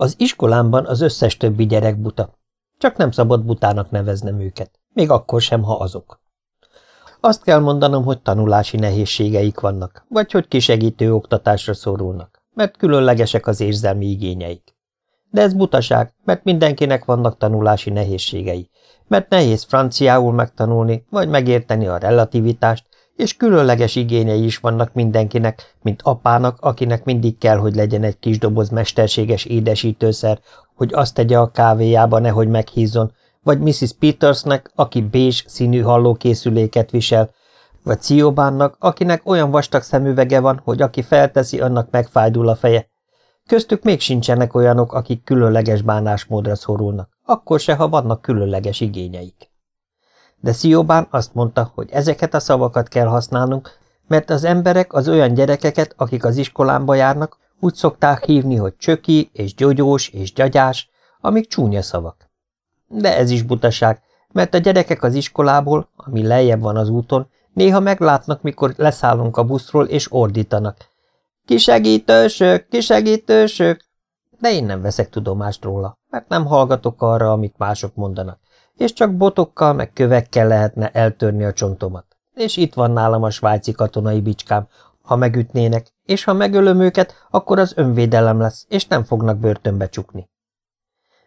Az iskolámban az összes többi gyerek buta. Csak nem szabad butának neveznem őket, még akkor sem, ha azok. Azt kell mondanom, hogy tanulási nehézségeik vannak, vagy hogy kisegítő oktatásra szorulnak, mert különlegesek az érzelmi igényeik. De ez butaság, mert mindenkinek vannak tanulási nehézségei, mert nehéz franciául megtanulni, vagy megérteni a relativitást, és különleges igényei is vannak mindenkinek, mint apának, akinek mindig kell, hogy legyen egy kis doboz mesterséges édesítőszer, hogy azt tegye a kávéjába, nehogy meghízzon, vagy Mrs. Petersnek, aki bés színű hallókészüléket visel, vagy Ciobánnak, akinek olyan vastag szemüvege van, hogy aki felteszi, annak megfájdul a feje. Köztük még sincsenek olyanok, akik különleges bánásmódra szorulnak, akkor se, ha vannak különleges igényeik de Sziobán azt mondta, hogy ezeket a szavakat kell használnunk, mert az emberek az olyan gyerekeket, akik az iskolámba járnak, úgy szokták hívni, hogy csöki és gyógyós és gyagyás, amik csúnya szavak. De ez is butaság, mert a gyerekek az iskolából, ami lejjebb van az úton, néha meglátnak, mikor leszállunk a buszról, és ordítanak. Kisegítősök, kisegítősök! De én nem veszek tudomást róla, mert nem hallgatok arra, amit mások mondanak és csak botokkal meg kövekkel lehetne eltörni a csontomat. És itt van nálam a svájci katonai bicskám, ha megütnének, és ha megölöm őket, akkor az önvédelem lesz, és nem fognak börtönbe csukni.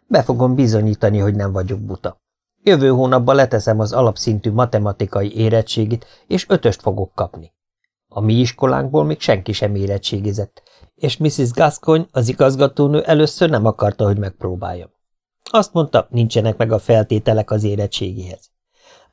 Be fogom bizonyítani, hogy nem vagyok buta. Jövő hónapban leteszem az alapszintű matematikai érettségit, és ötöst fogok kapni. A mi iskolánkból még senki sem érettségizett, és Mrs. Gascoigne, az igazgatónő először nem akarta, hogy megpróbáljam. Azt mondta, nincsenek meg a feltételek az érettségéhez.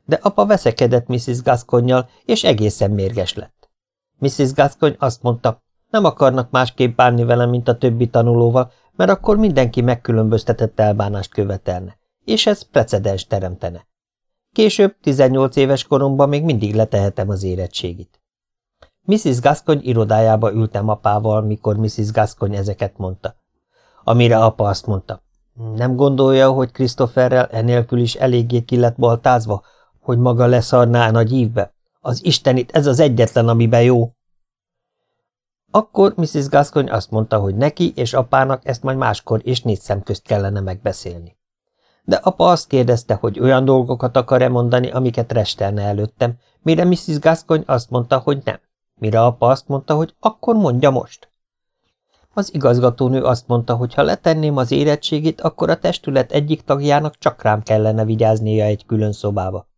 De apa veszekedett Mrs. gascoigne és egészen mérges lett. Mrs. Gascoigne azt mondta, nem akarnak másképp bánni velem, mint a többi tanulóval, mert akkor mindenki megkülönböztetett elbánást követelne, és ez precedens teremtene. Később, 18 éves koromban még mindig letehetem az érettségit. Mrs. Gascoigne irodájába ültem apával, mikor Mrs. Gascoigne ezeket mondta. Amire apa azt mondta, nem gondolja, hogy Christopherrel enélkül is eléggé ki lett baltázva, hogy maga leszarná a nagy? Az istenit, ez az egyetlen, amiben jó. Akkor Mrs. Gascoigne azt mondta, hogy neki és apának ezt majd máskor és négy szem közt kellene megbeszélni. De apa azt kérdezte, hogy olyan dolgokat akar-e mondani, amiket restelne előttem, mire Mrs. Gascoigne azt mondta, hogy nem. Mire apa azt mondta, hogy akkor mondja most. Az igazgatónő azt mondta, hogy ha letenném az érettségét, akkor a testület egyik tagjának csak rám kellene vigyáznia egy külön szobába.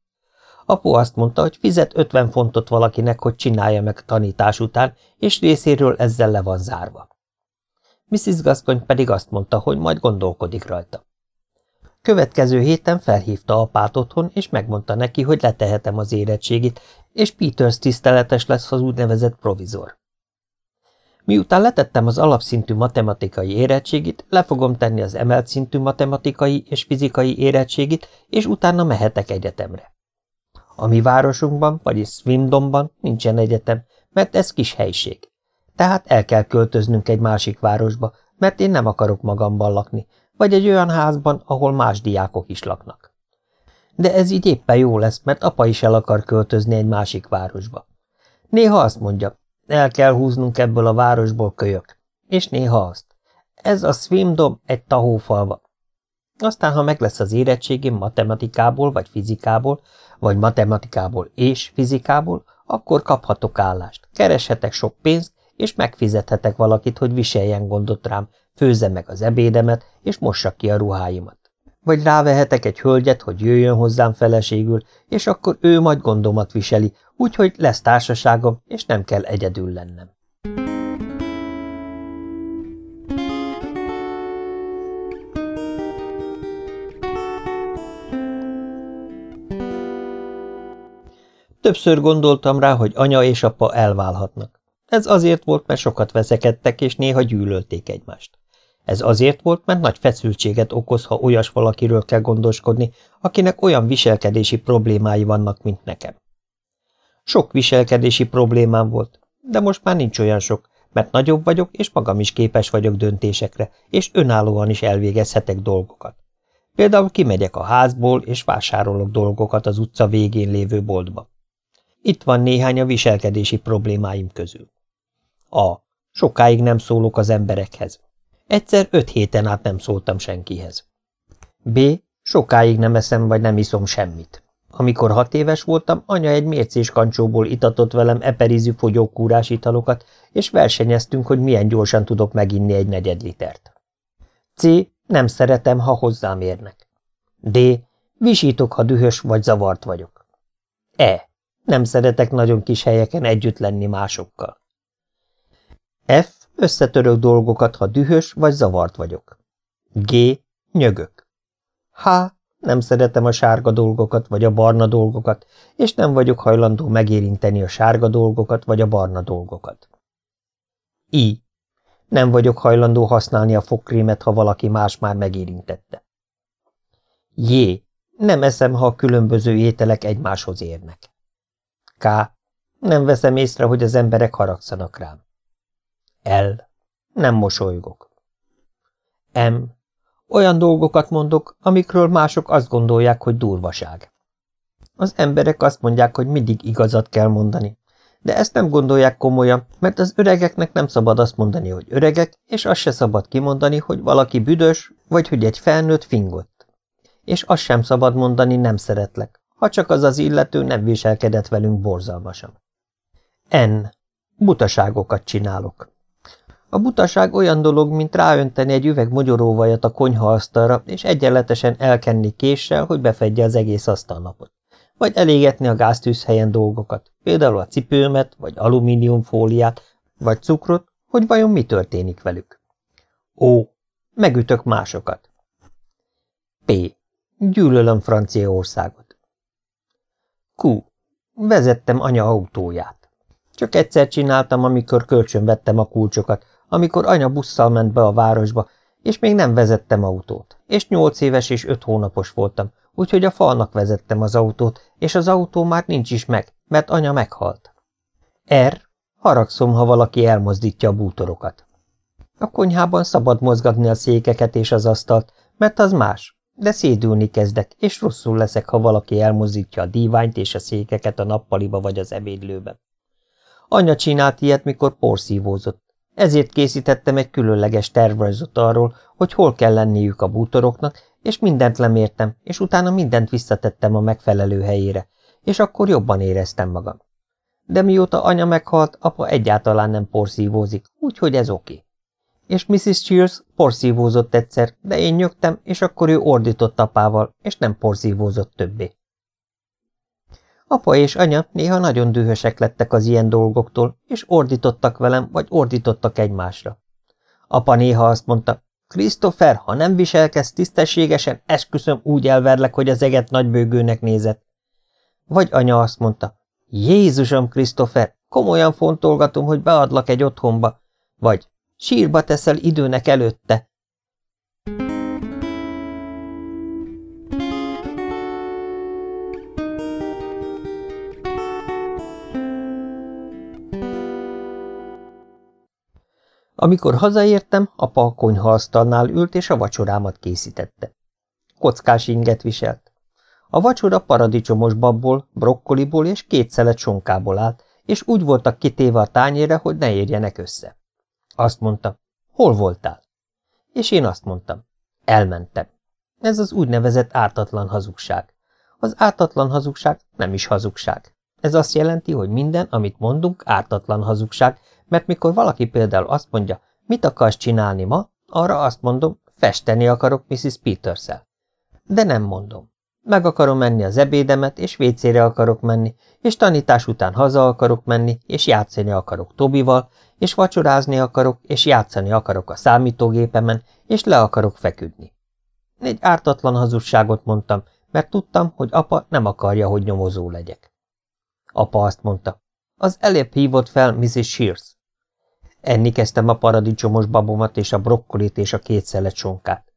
Apu azt mondta, hogy fizet 50 fontot valakinek, hogy csinálja meg tanítás után, és részéről ezzel le van zárva. Mrs. Gascoigne pedig azt mondta, hogy majd gondolkodik rajta. Következő héten felhívta apát otthon, és megmondta neki, hogy letehetem az érettségit, és Peters tiszteletes lesz az úgynevezett provizor. Miután letettem az alapszintű matematikai érettségit, le fogom tenni az emelt szintű matematikai és fizikai érettségit, és utána mehetek egyetemre. A mi városunkban, vagyis Swindonban nincsen egyetem, mert ez kis helység. Tehát el kell költöznünk egy másik városba, mert én nem akarok magamban lakni, vagy egy olyan házban, ahol más diákok is laknak. De ez így éppen jó lesz, mert apa is el akar költözni egy másik városba. Néha azt mondja, el kell húznunk ebből a városból kölyök. És néha azt. Ez a Swimdom egy tahófalva. Aztán, ha meg lesz az érettségém matematikából vagy fizikából, vagy matematikából és fizikából, akkor kaphatok állást, kereshetek sok pénzt, és megfizethetek valakit, hogy viseljen gondot rám, főzze meg az ebédemet, és mossa ki a ruháimat. Vagy rávehetek egy hölgyet, hogy jöjjön hozzám feleségül, és akkor ő majd gondomat viseli, úgyhogy lesz társaságom, és nem kell egyedül lennem. Többször gondoltam rá, hogy anya és apa elválhatnak. Ez azért volt, mert sokat veszekedtek, és néha gyűlölték egymást. Ez azért volt, mert nagy feszültséget okoz, ha olyas valakiről kell gondoskodni, akinek olyan viselkedési problémái vannak, mint nekem. Sok viselkedési problémám volt, de most már nincs olyan sok, mert nagyobb vagyok, és magam is képes vagyok döntésekre, és önállóan is elvégezhetek dolgokat. Például kimegyek a házból, és vásárolok dolgokat az utca végén lévő boltba. Itt van néhány a viselkedési problémáim közül. A. Sokáig nem szólok az emberekhez. Egyszer öt héten át nem szóltam senkihez. B. Sokáig nem eszem vagy nem iszom semmit. Amikor hat éves voltam, anya egy mércés kancsóból itatott velem eperizű fogyókúrás italokat, és versenyeztünk, hogy milyen gyorsan tudok meginni egy negyed litert. C. Nem szeretem, ha hozzám érnek. D. Visítok, ha dühös vagy zavart vagyok. E. Nem szeretek nagyon kis helyeken együtt lenni másokkal. F. Összetörök dolgokat, ha dühös vagy zavart vagyok. G. Nyögök. H. Nem szeretem a sárga dolgokat vagy a barna dolgokat, és nem vagyok hajlandó megérinteni a sárga dolgokat vagy a barna dolgokat. I. Nem vagyok hajlandó használni a fogkrémet, ha valaki más már megérintette. J. Nem eszem, ha a különböző ételek egymáshoz érnek. K. Nem veszem észre, hogy az emberek haragszanak rám. L. Nem mosolygok. M. Olyan dolgokat mondok, amikről mások azt gondolják, hogy durvaság. Az emberek azt mondják, hogy mindig igazat kell mondani, de ezt nem gondolják komolyan, mert az öregeknek nem szabad azt mondani, hogy öregek, és azt se szabad kimondani, hogy valaki büdös, vagy hogy egy felnőtt fingott. És azt sem szabad mondani, nem szeretlek, ha csak az az illető nem viselkedett velünk borzalmasan. N. Butaságokat csinálok. A butaság olyan dolog, mint ráönteni egy üveg mogyoróvajat a konyhaasztalra, és egyenletesen elkenni késsel, hogy befedje az egész asztalnapot. Vagy elégetni a gáztűzhelyen dolgokat, például a cipőmet, vagy alumíniumfóliát, vagy cukrot, hogy vajon mi történik velük. Ó. Megütök másokat. P. Gyűlölöm Franciaországot. Q. Vezettem anya autóját. Csak egyszer csináltam, amikor kölcsönvettem a kulcsokat, amikor anya busszal ment be a városba, és még nem vezettem autót, és nyolc éves és öt hónapos voltam, úgyhogy a falnak vezettem az autót, és az autó már nincs is meg, mert anya meghalt. R. Haragszom, ha valaki elmozdítja a bútorokat. A konyhában szabad mozgatni a székeket és az asztalt, mert az más, de szédülni kezdek, és rosszul leszek, ha valaki elmozdítja a díványt és a székeket a nappaliba vagy az ebédlőben. Anya csinált ilyet, mikor porszívózott, ezért készítettem egy különleges tervrajzot arról, hogy hol kell lenniük a bútoroknak, és mindent lemértem, és utána mindent visszatettem a megfelelő helyére, és akkor jobban éreztem magam. De mióta anya meghalt, apa egyáltalán nem porszívózik, úgyhogy ez oké. És Mrs. Cheers porszívózott egyszer, de én nyögtem, és akkor ő ordított apával, és nem porszívózott többé. Apa és anya néha nagyon dühösek lettek az ilyen dolgoktól, és ordítottak velem, vagy ordítottak egymásra. Apa néha azt mondta, Christopher, ha nem viselkedsz tisztességesen, esküszöm úgy elverlek, hogy az eget nagybőgőnek nézett. Vagy anya azt mondta, Jézusom, Christopher, komolyan fontolgatom, hogy beadlak egy otthonba, vagy sírba teszel időnek előtte. Amikor hazaértem, apa a konyhaasztalnál ült, és a vacsorámat készítette. Kockás inget viselt. A vacsora paradicsomos babból, brokkoliból és két szelet sonkából állt, és úgy voltak kitéve a tányére, hogy ne érjenek össze. Azt mondta, hol voltál? És én azt mondtam, elmentem. Ez az úgynevezett ártatlan hazugság. Az ártatlan hazugság nem is hazugság. Ez azt jelenti, hogy minden, amit mondunk, ártatlan hazugság, mert mikor valaki például azt mondja, mit akarsz csinálni ma, arra azt mondom, festeni akarok Mrs. peters -el. De nem mondom. Meg akarom menni az ebédemet, és vécére akarok menni, és tanítás után haza akarok menni, és játszani akarok Tobival, és vacsorázni akarok, és játszani akarok a számítógépemen, és le akarok feküdni. Egy ártatlan hazugságot mondtam, mert tudtam, hogy apa nem akarja, hogy nyomozó legyek. Apa azt mondta, az előbb hívott fel Mrs. Shears. Enni kezdtem a paradicsomos babomat és a brokkolit és a két szelet sonkát.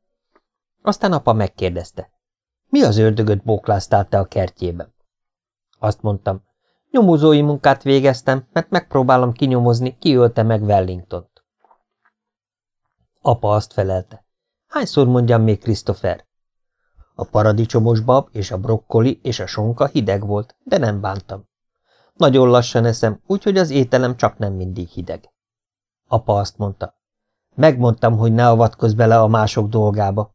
Aztán apa megkérdezte, mi az ördögöt bókláztál te a kertjében? Azt mondtam, nyomozói munkát végeztem, mert megpróbálom kinyomozni, ki ölte meg Wellingtont. Apa azt felelte, hányszor mondjam még Christopher? A paradicsomos bab és a brokkoli és a sonka hideg volt, de nem bántam. Nagyon lassan eszem, úgyhogy az ételem csak nem mindig hideg. Apa azt mondta, Megmondtam, hogy ne avatkozz bele a mások dolgába.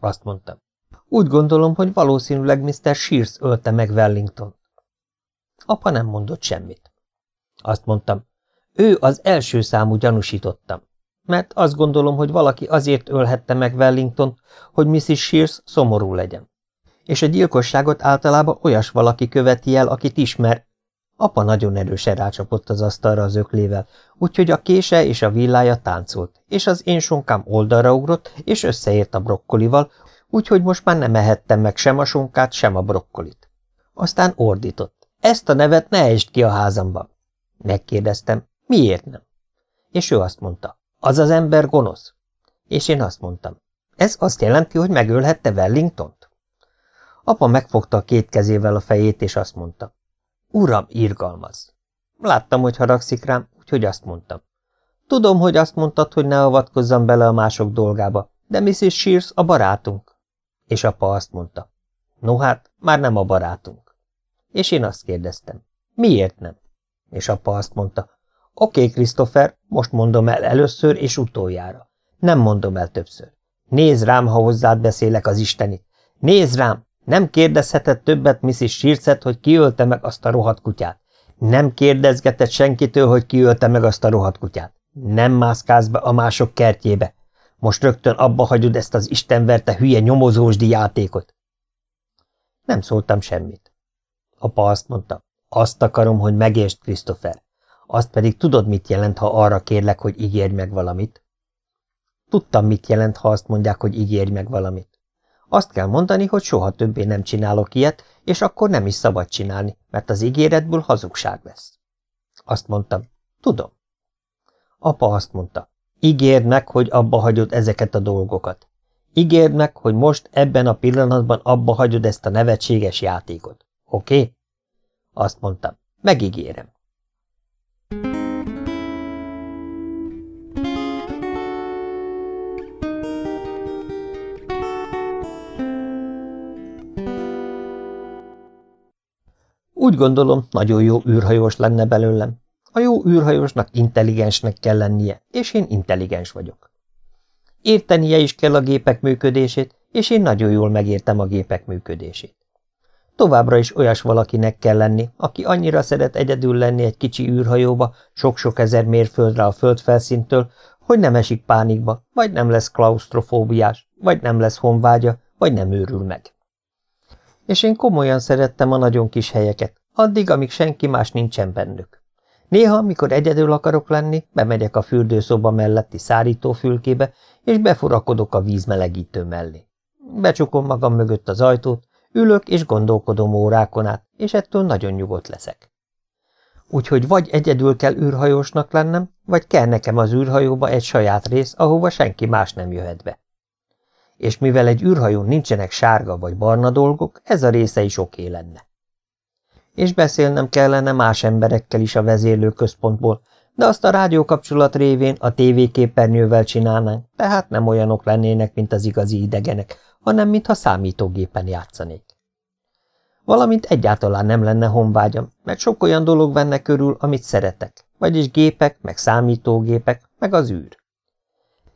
Azt mondtam. Úgy gondolom, hogy valószínűleg Mr. Shears ölte meg Wellington. Apa nem mondott semmit. Azt mondtam, ő az első számú gyanúsítottam, mert azt gondolom, hogy valaki azért ölhette meg Wellington, hogy Mrs. Shears szomorú legyen. És a gyilkosságot általában olyas valaki követi el, akit ismer. Apa nagyon erősen rácsapott az asztalra az öklével, úgyhogy a kése és a villája táncolt, és az én sonkám oldalra ugrott, és összeért a brokkolival, úgyhogy most már nem ehettem meg sem a sonkát, sem a brokkolit. Aztán ordított. Ezt a nevet ne esd ki a házamban. Megkérdeztem, miért nem? És ő azt mondta, az az ember gonosz. És én azt mondtam, ez azt jelenti, hogy megölhette Wellingtont? Apa megfogta a két kezével a fejét, és azt mondta, uram, irgalmaz. Láttam, hogy haragszik rám, úgyhogy azt mondtam. Tudom, hogy azt mondtad, hogy ne avatkozzam bele a mások dolgába, de Mrs. Shears a barátunk. És apa azt mondta, no hát, már nem a barátunk. És én azt kérdeztem, miért nem? És apa azt mondta, oké, okay, Christopher, most mondom el először és utoljára. Nem mondom el többször. Nézd rám, ha hozzád beszélek az Istenit. Nézd rám! Nem kérdezheted többet Mrs. Sírcet, hogy kiölte meg azt a rohadt kutyát. Nem kérdezgeted senkitől, hogy kiölte meg azt a rohadt kutyát. Nem mászkálsz be a mások kertjébe. Most rögtön abba hagyod ezt az istenverte hülye nyomozósdi játékot. Nem szóltam semmit. Apa azt mondta, azt akarom, hogy megértsd, Christopher. Azt pedig tudod, mit jelent, ha arra kérlek, hogy ígérj meg valamit? Tudtam, mit jelent, ha azt mondják, hogy ígérj meg valamit. Azt kell mondani, hogy soha többé nem csinálok ilyet, és akkor nem is szabad csinálni, mert az ígéretből hazugság lesz. Azt mondtam, tudom. Apa azt mondta, ígérd meg, hogy abba hagyod ezeket a dolgokat. Ígérd meg, hogy most ebben a pillanatban abba hagyod ezt a nevetséges játékot. Oké? Okay? Azt mondtam, megígérem. Úgy gondolom, nagyon jó űrhajós lenne belőlem. A jó űrhajósnak intelligensnek kell lennie, és én intelligens vagyok. Értenie is kell a gépek működését, és én nagyon jól megértem a gépek működését. Továbbra is olyas valakinek kell lenni, aki annyira szeret egyedül lenni egy kicsi űrhajóba, sok-sok ezer mérföldre a földfelszíntől, hogy nem esik pánikba, vagy nem lesz klaustrofóbiás, vagy nem lesz honvágya, vagy nem őrül meg. És én komolyan szerettem a nagyon kis helyeket, addig, amíg senki más nincsen bennük. Néha, mikor egyedül akarok lenni, bemegyek a fürdőszoba melletti szárítófülkébe, és befurakodok a vízmelegítő mellé. Becsukom magam mögött az ajtót, ülök és gondolkodom órákon át, és ettől nagyon nyugodt leszek. Úgyhogy vagy egyedül kell űrhajósnak lennem, vagy kell nekem az űrhajóba egy saját rész, ahova senki más nem jöhet be és mivel egy űrhajón nincsenek sárga vagy barna dolgok, ez a része is oké lenne. És beszélnem kellene más emberekkel is a vezérlőközpontból, de azt a rádiókapcsolat révén a tévéképernyővel csinálnánk, tehát nem olyanok lennének, mint az igazi idegenek, hanem mintha számítógépen játszanék. Valamint egyáltalán nem lenne honvágyam, mert sok olyan dolog venne körül, amit szeretek, vagyis gépek, meg számítógépek, meg az űr.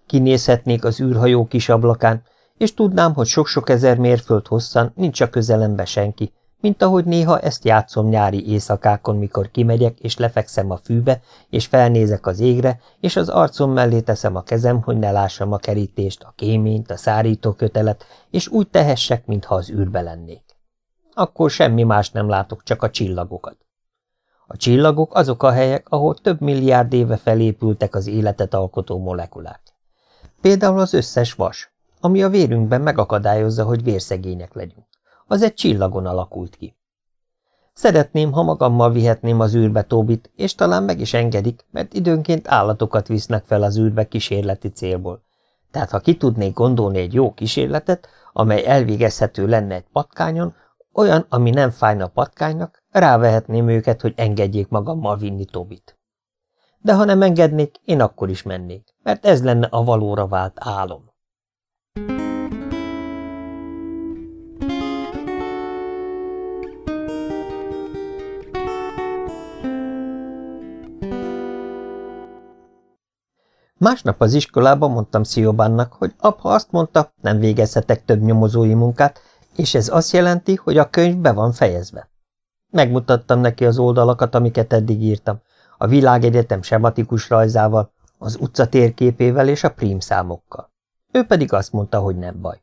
Kinézhetnék az űrhajó kis ablakán, és tudnám, hogy sok-sok ezer mérföld hosszan nincs a közelembe senki, mint ahogy néha ezt játszom nyári éjszakákon, mikor kimegyek, és lefekszem a fűbe, és felnézek az égre, és az arcom mellé teszem a kezem, hogy ne lássam a kerítést, a kéményt, a szárítókötelet, és úgy tehessek, mintha az űrbe lennék. Akkor semmi más nem látok, csak a csillagokat. A csillagok azok a helyek, ahol több milliárd éve felépültek az életet alkotó molekulák. Például az összes vas, ami a vérünkben megakadályozza, hogy vérszegények legyünk. Az egy csillagon alakult ki. Szeretném, ha magammal vihetném az űrbe Tóbit, és talán meg is engedik, mert időnként állatokat visznek fel az űrbe kísérleti célból. Tehát ha ki tudnék gondolni egy jó kísérletet, amely elvégezhető lenne egy patkányon, olyan, ami nem fájna patkánynak, rávehetném őket, hogy engedjék magammal vinni Tobit. De ha nem engednék, én akkor is mennék, mert ez lenne a valóra vált álom. Másnap az iskolában mondtam Sziobánnak, hogy apa azt mondta, nem végezhetek több nyomozói munkát, és ez azt jelenti, hogy a könyv be van fejezve. Megmutattam neki az oldalakat, amiket eddig írtam, a világegyetem sematikus rajzával, az utca térképével és a prímszámokkal. Ő pedig azt mondta, hogy nem baj.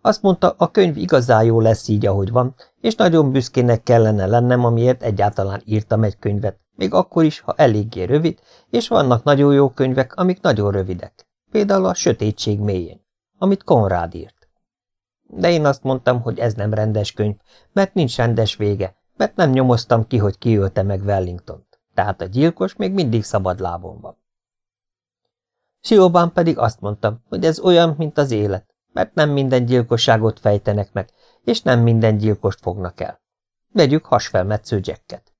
Azt mondta, a könyv igazán jó lesz így, ahogy van, és nagyon büszkének kellene lennem, amiért egyáltalán írtam egy könyvet, még akkor is, ha eléggé rövid, és vannak nagyon jó könyvek, amik nagyon rövidek. Például a Sötétség mélyén, amit Konrád írt. De én azt mondtam, hogy ez nem rendes könyv, mert nincs rendes vége, mert nem nyomoztam ki, hogy kiölte meg Wellingtont, tehát a gyilkos még mindig szabad lábon van. Siobán pedig azt mondtam, hogy ez olyan, mint az élet, mert nem minden gyilkosságot fejtenek meg, és nem minden gyilkost fognak el. Vegyük hasfelmetsző Jacket.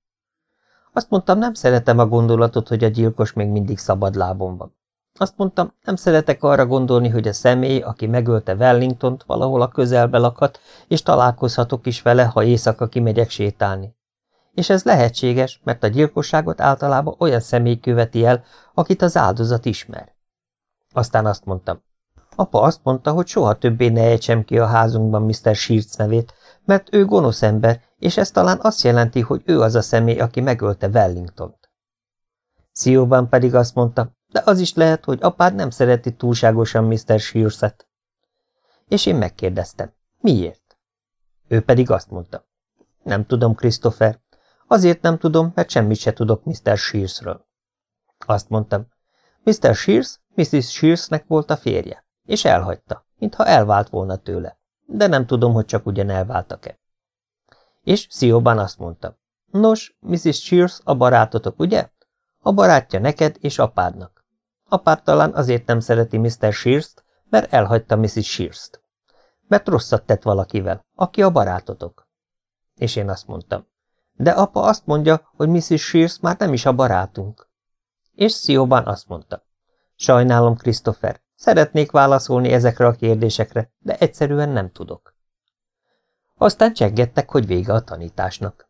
Azt mondtam, nem szeretem a gondolatot, hogy a gyilkos még mindig szabad lábon van. Azt mondtam, nem szeretek arra gondolni, hogy a személy, aki megölte Wellingtont, valahol a közelbe lakhat, és találkozhatok is vele, ha éjszaka kimegyek sétálni. És ez lehetséges, mert a gyilkosságot általában olyan személy követi el, akit az áldozat ismer. Aztán azt mondtam, apa azt mondta, hogy soha többé ne ejtsem ki a házunkban Mr. Shears nevét, mert ő gonosz ember, és ez talán azt jelenti, hogy ő az a személy, aki megölte Wellingtont. Szióban pedig azt mondta, de az is lehet, hogy apád nem szereti túlságosan Mr. Shears-et. És én megkérdeztem, miért? Ő pedig azt mondta, nem tudom, Christopher, azért nem tudom, mert semmit se tudok Mr. Shearsről. Azt mondtam, Mr. Shears Mrs. Shearsnek volt a férje, és elhagyta, mintha elvált volna tőle, de nem tudom, hogy csak ugyan elváltak-e. És Szióban azt mondta, nos, Mrs. Shears a barátotok, ugye? A barátja neked és apádnak. Apád talán azért nem szereti Mr. Shears-t, mert elhagyta Mrs. Shears-t. Mert rosszat tett valakivel, aki a barátotok. És én azt mondtam, de apa azt mondja, hogy Mrs. Shears már nem is a barátunk. És Szióban azt mondta, sajnálom, Christopher, szeretnék válaszolni ezekre a kérdésekre, de egyszerűen nem tudok. Aztán cseggettek, hogy vége a tanításnak.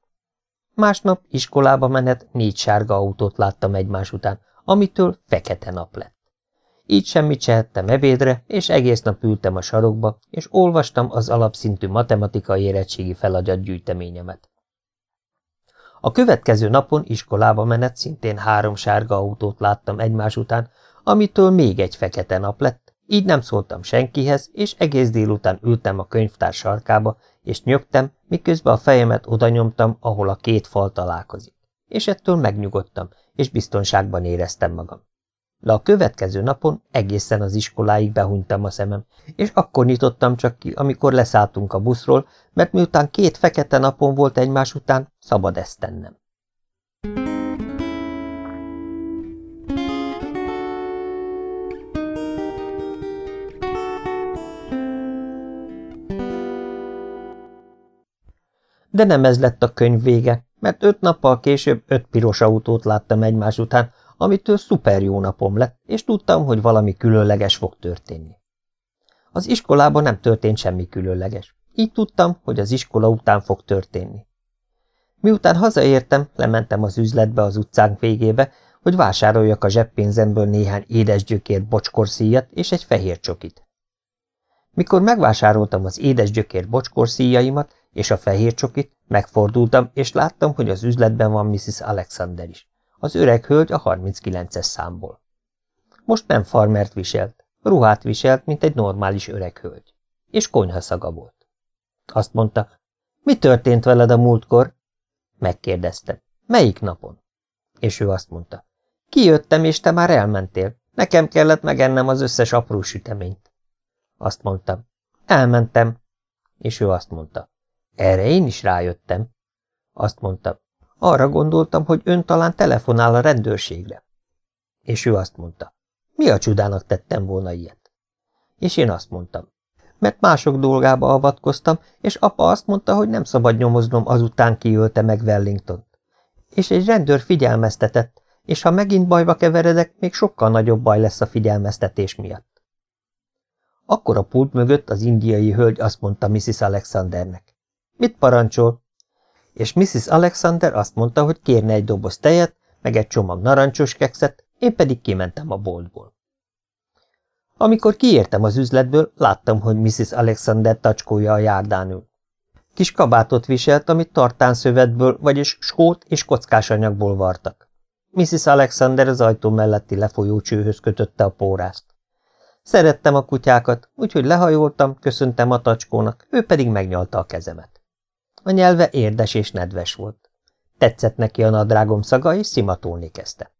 Másnap iskolába menet négy sárga autót láttam egymás után, amitől fekete nap lett. Így semmit sehettem ebédre, és egész nap ültem a sarokba, és olvastam az alapszintű matematikai érettségi feladat gyűjteményemet. A következő napon iskolába menet szintén három sárga autót láttam egymás után, amitől még egy fekete nap lett, így nem szóltam senkihez, és egész délután ültem a könyvtár sarkába, és nyögtem, miközben a fejemet oda nyomtam, ahol a két fal találkozik. És ettől megnyugodtam, és biztonságban éreztem magam. De a következő napon egészen az iskoláig behunytam a szemem, és akkor nyitottam csak ki, amikor leszálltunk a buszról, mert miután két fekete napon volt egymás után, szabad ezt tennem. De nem ez lett a könyv vége, mert öt nappal később öt piros autót láttam egymás után, amitől szuper jó napom lett, és tudtam, hogy valami különleges fog történni. Az iskolában nem történt semmi különleges. Így tudtam, hogy az iskola után fog történni. Miután hazaértem, lementem az üzletbe az utcánk végébe, hogy vásároljak a zseppénzemből néhány édesgyökér bocskorszíjat és egy fehér csokit. Mikor megvásároltam az édesgyökér bocskorszíjaimat és a fehér csokit, megfordultam, és láttam, hogy az üzletben van Mrs. Alexander is. Az öreg hölgy a 39-es számból. Most nem farmert viselt, ruhát viselt, mint egy normális öreg hölgy. És konyhaszaga volt. Azt mondta, mi történt veled a múltkor? Megkérdeztem, melyik napon? És ő azt mondta, kijöttem, és te már elmentél. Nekem kellett megennem az összes apró süteményt. Azt mondtam, elmentem. És ő azt mondta, erre én is rájöttem. Azt mondta, arra gondoltam, hogy ön talán telefonál a rendőrségre. És ő azt mondta, mi a csodának tettem volna ilyet? És én azt mondtam, mert mások dolgába avatkoztam, és apa azt mondta, hogy nem szabad nyomoznom azután kiölte meg Wellington. És egy rendőr figyelmeztetett, és ha megint bajba keveredek, még sokkal nagyobb baj lesz a figyelmeztetés miatt. Akkor a pult mögött az indiai hölgy azt mondta Mrs. Alexandernek. Mit parancsol? És Mrs. Alexander azt mondta, hogy kérne egy doboz tejet, meg egy csomag narancsos kekszet, én pedig kimentem a boltból. Amikor kiértem az üzletből, láttam, hogy Mrs. Alexander tacskója a járdán ül. Kis kabátot viselt, amit tartánszövetből, vagyis skót és kockás anyagból vartak. Mrs. Alexander az ajtó melletti lefolyó csőhöz kötötte a pórázt. Szerettem a kutyákat, úgyhogy lehajoltam, köszöntem a tacskónak, ő pedig megnyalta a kezemet. A nyelve érdes és nedves volt. Tetszett neki a nadrágom szaga, és szimatolni kezdte.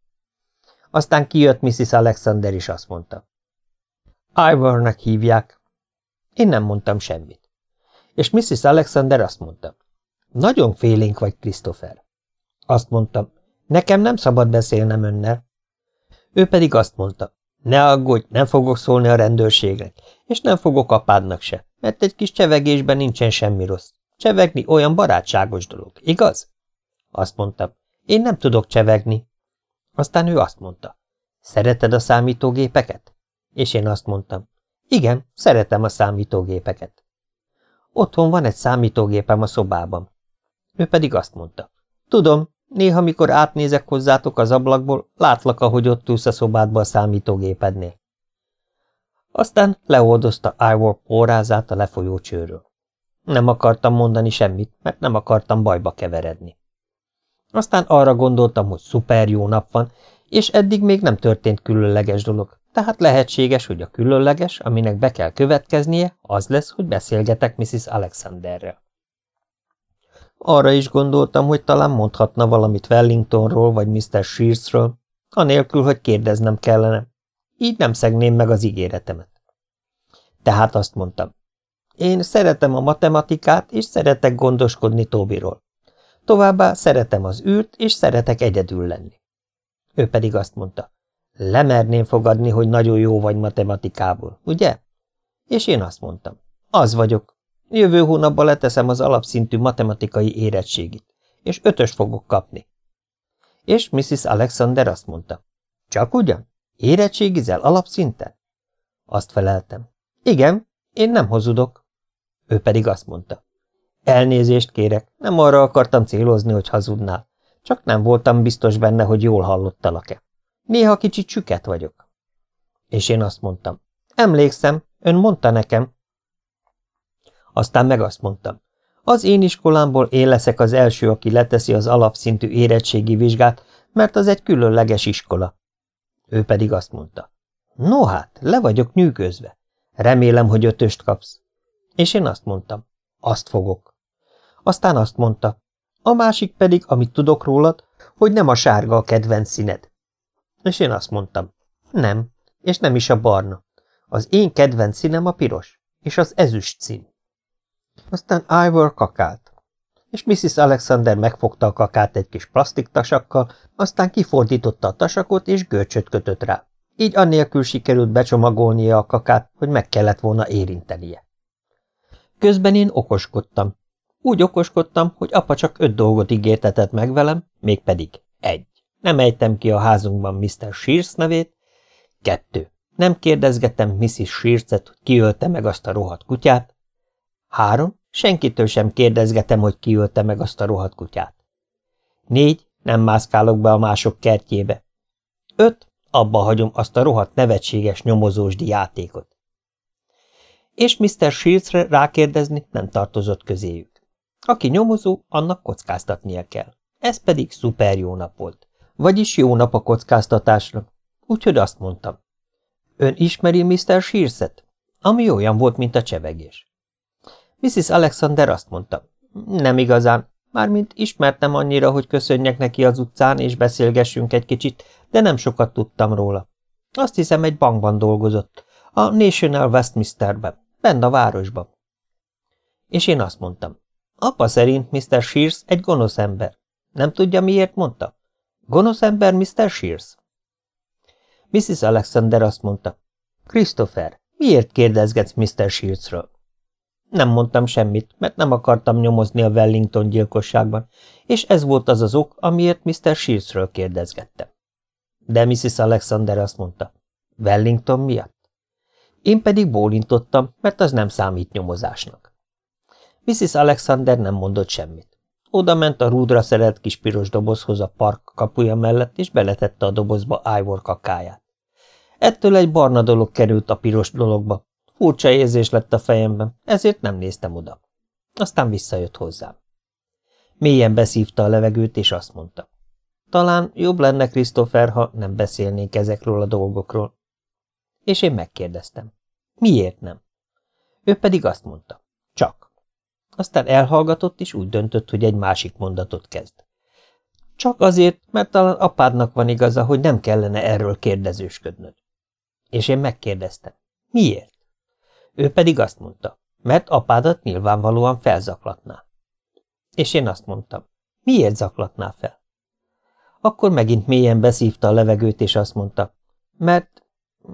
Aztán kijött Mrs. Alexander, és azt mondta. Ivornak hívják. Én nem mondtam semmit. És Mrs. Alexander azt mondta. Nagyon félénk vagy, Christopher. Azt mondtam. Nekem nem szabad beszélnem önnel. Ő pedig azt mondta. Ne aggódj, nem fogok szólni a rendőrségnek, és nem fogok apádnak se, mert egy kis csevegésben nincsen semmi rossz. Csevegni olyan barátságos dolog, igaz? Azt mondtam. Én nem tudok csevegni. Aztán ő azt mondta. Szereted a számítógépeket? És én azt mondtam. Igen, szeretem a számítógépeket. Otthon van egy számítógépem a szobában. Ő pedig azt mondta. Tudom, néha, mikor átnézek hozzátok az ablakból, látlak, ahogy ott ülsz a szobádba a számítógépednél. Aztán leoldozta Ivor pórázát a lefolyó csőről. Nem akartam mondani semmit, mert nem akartam bajba keveredni. Aztán arra gondoltam, hogy szuper jó nap van, és eddig még nem történt különleges dolog, tehát lehetséges, hogy a különleges, aminek be kell következnie, az lesz, hogy beszélgetek Mrs. Alexanderrel. Arra is gondoltam, hogy talán mondhatna valamit Wellingtonról vagy Mr. Shearsről, anélkül, hogy kérdeznem kellene. Így nem szegném meg az ígéretemet. Tehát azt mondtam. Én szeretem a matematikát, és szeretek gondoskodni Tobiról. Továbbá szeretem az űrt, és szeretek egyedül lenni. Ő pedig azt mondta. Lemerném fogadni, hogy nagyon jó vagy matematikából, ugye? És én azt mondtam. Az vagyok. Jövő hónapban leteszem az alapszintű matematikai érettségit, és ötös fogok kapni. És Mrs. Alexander azt mondta. Csak ugyan? Érettségizel alapszinten? Azt feleltem. Igen, én nem hazudok. Ő pedig azt mondta. Elnézést kérek, nem arra akartam célozni, hogy hazudnál. Csak nem voltam biztos benne, hogy jól hallottalak-e. Néha kicsit süket vagyok. És én azt mondtam. Emlékszem, ön mondta nekem. Aztán meg azt mondtam. Az én iskolámból én leszek az első, aki leteszi az alapszintű érettségi vizsgát, mert az egy különleges iskola. Ő pedig azt mondta. No hát, le vagyok nyűgözve. Remélem, hogy ötöst kapsz. És én azt mondtam. Azt fogok. Aztán azt mondta. A másik pedig, amit tudok rólad, hogy nem a sárga a kedvenc színed. És én azt mondtam. Nem, és nem is a barna. Az én kedvenc színem a piros, és az ezüst szín. Aztán Ivor kakált, és Mrs. Alexander megfogta a kakát egy kis plastiktasakkal, aztán kifordította a tasakot, és görcsöt kötött rá. Így annélkül sikerült becsomagolnia a kakát, hogy meg kellett volna érintenie. Közben én okoskodtam. Úgy okoskodtam, hogy apa csak öt dolgot ígértetett meg velem, mégpedig egy. Nem ejtem ki a házunkban Mr. Shears nevét. Kettő. Nem kérdezgetem Mrs. Shears-et, hogy kiölte meg azt a rohadt kutyát. Három. Senkitől sem kérdezgetem, hogy kiölte meg azt a rohadt kutyát. Négy. Nem mászkálok be a mások kertjébe. Öt. Abba hagyom azt a rohadt nevetséges nyomozósdi játékot. És Mr. Shieldsre rákérdezni nem tartozott közéjük. Aki nyomozó, annak kockáztatnia kell. Ez pedig szuper jó nap volt. Vagyis jó nap a kockáztatásra. Úgyhogy azt mondtam. Ön ismeri Mr. Shearset? Ami olyan volt, mint a csevegés. Mrs. Alexander azt mondta. Nem igazán. Mármint ismertem annyira, hogy köszönjek neki az utcán, és beszélgessünk egy kicsit, de nem sokat tudtam róla. Azt hiszem, egy bankban dolgozott. A National Westminsterben, bent a városban. És én azt mondtam. Apa szerint Mr. Shears egy gonosz ember. Nem tudja, miért mondta? Gonosz ember, Mr. Shears? Mrs. Alexander azt mondta. Christopher, miért kérdezgetsz Mr. Shearsről? Nem mondtam semmit, mert nem akartam nyomozni a Wellington gyilkosságban, és ez volt az az ok, amiért Mr. Shearsről kérdezgettem. De Mrs. Alexander azt mondta. Wellington miatt? Én pedig bólintottam, mert az nem számít nyomozásnak. Mrs. Alexander nem mondott semmit. Oda ment a rúdra szerelt kis piros dobozhoz a park kapuja mellett, és beletette a dobozba Ivor kakáját. Ettől egy barna dolog került a piros dologba. Furcsa érzés lett a fejemben, ezért nem néztem oda. Aztán visszajött hozzám. Mélyen beszívta a levegőt, és azt mondta. Talán jobb lenne, Christopher, ha nem beszélnénk ezekről a dolgokról. És én megkérdeztem. Miért nem? Ő pedig azt mondta. Csak. Aztán elhallgatott, és úgy döntött, hogy egy másik mondatot kezd. Csak azért, mert talán apádnak van igaza, hogy nem kellene erről kérdezősködnöd. És én megkérdeztem. Miért? Ő pedig azt mondta, mert apádat nyilvánvalóan felzaklatná. És én azt mondtam, miért zaklatná fel? Akkor megint mélyen beszívta a levegőt, és azt mondta, mert,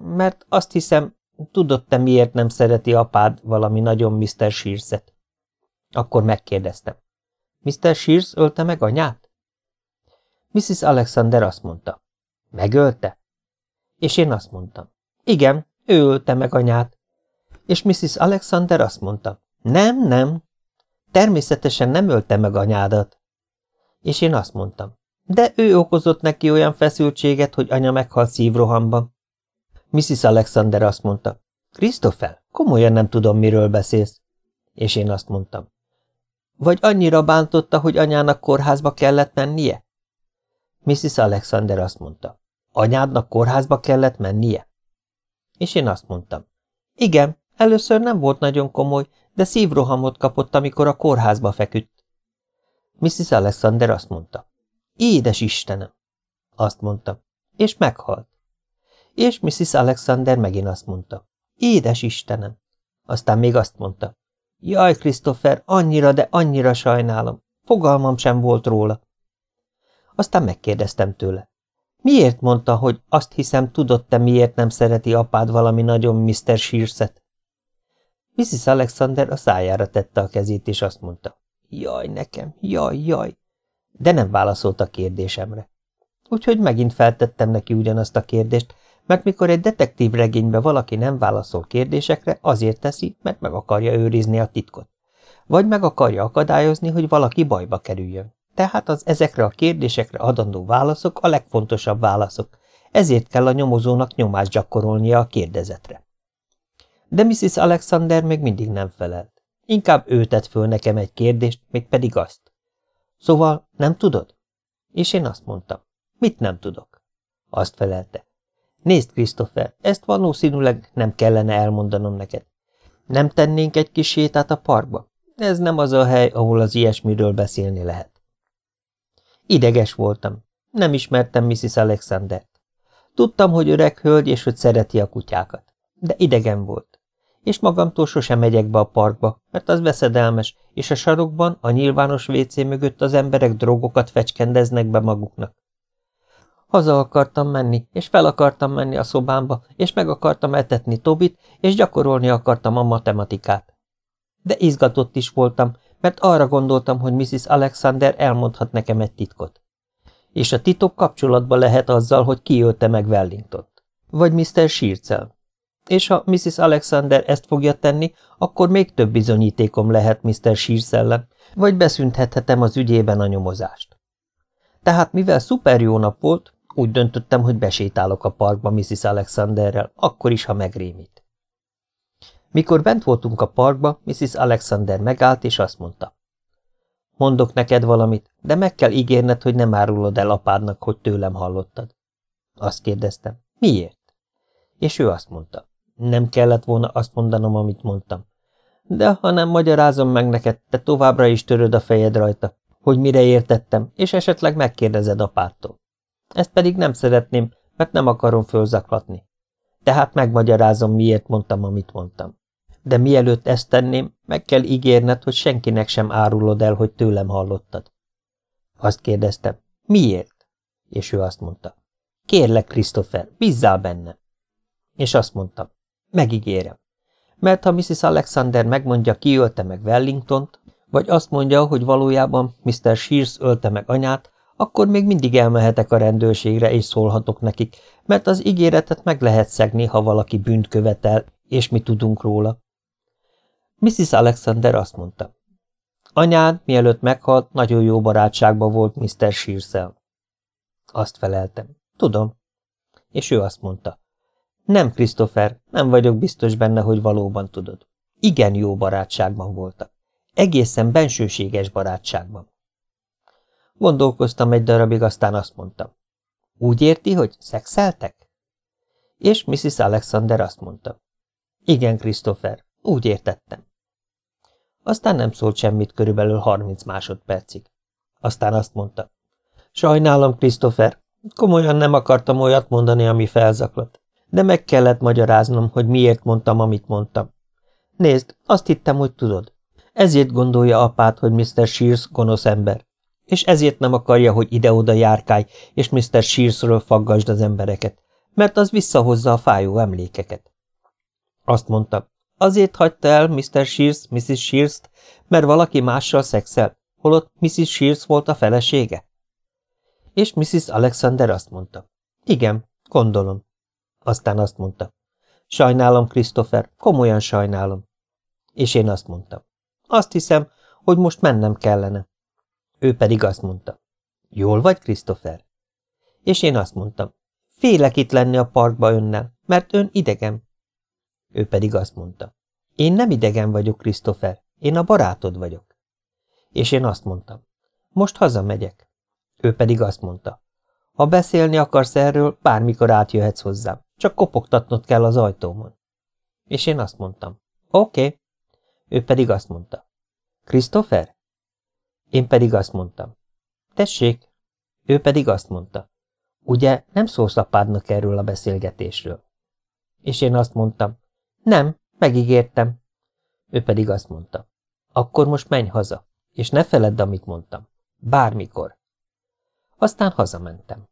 mert azt hiszem, tudod te miért nem szereti apád valami nagyon Mr. Shears-et? Akkor megkérdeztem, Mr. Shears ölte meg anyát? Mrs. Alexander azt mondta, megölte? És én azt mondtam, igen, ő ölte meg anyát. És Mrs. Alexander azt mondta, nem, nem, természetesen nem ölte meg anyádat. És én azt mondtam, de ő okozott neki olyan feszültséget, hogy anya meghalt szívrohamban. Mrs. Alexander azt mondta, Christopher, komolyan nem tudom, miről beszélsz. És én azt mondtam, vagy annyira bántotta, hogy anyának kórházba kellett mennie? Mrs. Alexander azt mondta, anyádnak kórházba kellett mennie? És én azt mondtam, igen, először nem volt nagyon komoly, de szívrohamot kapott, amikor a kórházba feküdt. Mrs. Alexander azt mondta, Édes Istenem! Azt mondta, és meghalt. És Mrs. Alexander megint azt mondta, Édes Istenem! Aztán még azt mondta, Jaj, Christopher, annyira, de annyira sajnálom. Fogalmam sem volt róla. Aztán megkérdeztem tőle. Miért mondta, hogy azt hiszem, tudod te, miért nem szereti apád valami nagyon Mr. Shears-et? Mrs. Alexander a szájára tette a kezét, és azt mondta. Jaj, nekem, jaj, jaj de nem válaszolt a kérdésemre. Úgyhogy megint feltettem neki ugyanazt a kérdést, mert mikor egy detektív regénybe valaki nem válaszol kérdésekre, azért teszi, mert meg akarja őrizni a titkot. Vagy meg akarja akadályozni, hogy valaki bajba kerüljön. Tehát az ezekre a kérdésekre adandó válaszok a legfontosabb válaszok, ezért kell a nyomozónak nyomást gyakorolnia a kérdezetre. De Mrs. Alexander még mindig nem felelt. Inkább ő tett föl nekem egy kérdést, még pedig azt. Szóval nem tudod? És én azt mondtam. Mit nem tudok? Azt felelte. Nézd, Christopher, ezt valószínűleg nem kellene elmondanom neked. Nem tennénk egy kis sétát a parkba? Ez nem az a hely, ahol az ilyesmiről beszélni lehet. Ideges voltam. Nem ismertem Mrs. Alexandert. Tudtam, hogy öreg hölgy, és hogy szereti a kutyákat. De idegen volt és magamtól sosem megyek be a parkba, mert az veszedelmes, és a sarokban, a nyilvános vécé mögött az emberek drogokat fecskendeznek be maguknak. Haza akartam menni, és fel akartam menni a szobámba, és meg akartam etetni Tobit, és gyakorolni akartam a matematikát. De izgatott is voltam, mert arra gondoltam, hogy Mrs. Alexander elmondhat nekem egy titkot. És a titok kapcsolatban lehet azzal, hogy kiölte meg Wellingtont. Vagy Mr. Shearcel és ha Mrs. Alexander ezt fogja tenni, akkor még több bizonyítékom lehet Mr. Shears ellen, vagy beszünthethetem az ügyében a nyomozást. Tehát mivel szuper jó nap volt, úgy döntöttem, hogy besétálok a parkba Mrs. Alexanderrel, akkor is, ha megrémít. Mikor bent voltunk a parkba, Mrs. Alexander megállt, és azt mondta. Mondok neked valamit, de meg kell ígérned, hogy nem árulod el apádnak, hogy tőlem hallottad. Azt kérdeztem. Miért? És ő azt mondta. Nem kellett volna azt mondanom, amit mondtam. De ha nem magyarázom meg neked, te továbbra is töröd a fejed rajta, hogy mire értettem, és esetleg megkérdezed apától. Ezt pedig nem szeretném, mert nem akarom fölzaklatni. Tehát megmagyarázom, miért mondtam, amit mondtam. De mielőtt ezt tenném, meg kell ígérned, hogy senkinek sem árulod el, hogy tőlem hallottad. Azt kérdeztem, miért? És ő azt mondta, kérlek, Christopher, bízzál bennem. És azt mondtam, Megígérem. Mert ha Mrs. Alexander megmondja, ki ölte meg Wellingtont, vagy azt mondja, hogy valójában Mr. Shears ölte meg anyát, akkor még mindig elmehetek a rendőrségre, és szólhatok nekik, mert az ígéretet meg lehet szegni, ha valaki bűnt követel, és mi tudunk róla. Mrs. Alexander azt mondta. Anyád, mielőtt meghalt, nagyon jó barátságban volt Mr. shears -el. Azt feleltem. Tudom. És ő azt mondta. Nem, Christopher, nem vagyok biztos benne, hogy valóban tudod. Igen jó barátságban voltak. Egészen bensőséges barátságban. Gondolkoztam egy darabig, aztán azt mondtam. Úgy érti, hogy szexeltek? És Mrs. Alexander azt mondta. Igen, Christopher, úgy értettem. Aztán nem szólt semmit körülbelül harminc másodpercig. Aztán azt mondta. Sajnálom, Christopher, komolyan nem akartam olyat mondani, ami felzaklat, de meg kellett magyaráznom, hogy miért mondtam, amit mondtam. Nézd, azt hittem, hogy tudod. Ezért gondolja apát, hogy Mr. Shears gonosz ember, és ezért nem akarja, hogy ide-oda járkálj, és Mr. Shearsről faggasd az embereket, mert az visszahozza a fájó emlékeket. Azt mondta, azért hagyta el Mr. Shears Mrs. Shears-t, mert valaki mással szexel, holott Mrs. Shears volt a felesége? És Mrs. Alexander azt mondta, igen, gondolom. Aztán azt mondta, sajnálom, Christopher, komolyan sajnálom. És én azt mondtam, azt hiszem, hogy most mennem kellene. Ő pedig azt mondta, jól vagy, Christopher? És én azt mondtam, félek itt lenni a parkba önnel, mert ön idegen. Ő pedig azt mondta, én nem idegen vagyok, Christopher, én a barátod vagyok. És én azt mondtam, most hazamegyek. Ő pedig azt mondta, ha beszélni akarsz erről, bármikor átjöhetsz hozzám, csak kopogtatnod kell az ajtómon. És én azt mondtam, oké. Okay. Ő pedig azt mondta, Christopher? Én pedig azt mondtam, tessék. Ő pedig azt mondta, ugye nem szólsz apádnak erről a beszélgetésről? És én azt mondtam, nem, megígértem. Ő pedig azt mondta, akkor most menj haza, és ne feledd, amit mondtam. Bármikor. Aztán hazamentem.